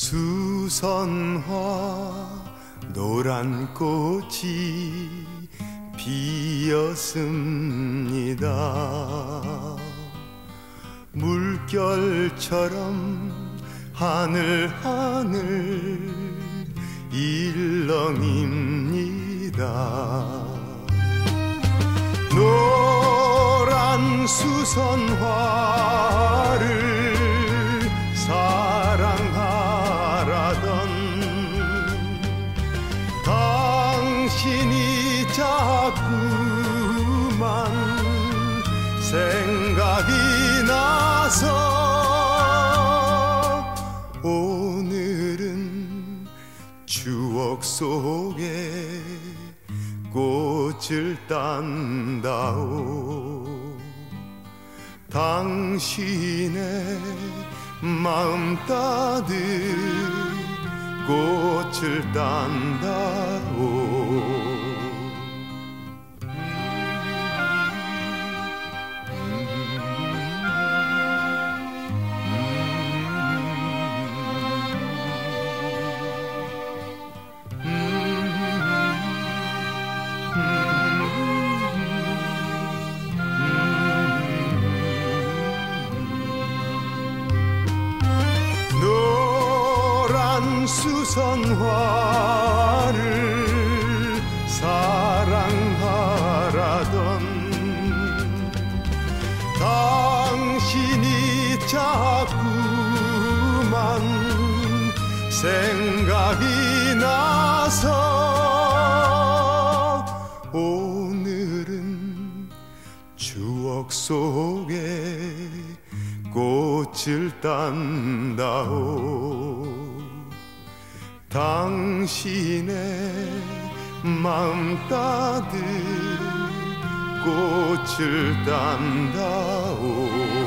수선화 노란 꽃이 피었습니다. 물결처럼 하늘 하늘 일렁입니다. 노란 수선화 자꾸만 생각이 나서 오늘은 추억 속에 꽃을 딴다오. 당신의 마음 따뜻 꽃을 딴다오 수선화를 사랑하라던 당신이 자꾸만 생각이 나서 오늘은 추억 속에 꽃을 딴다오 당신의 마음 따뜻 꽃을 딴다오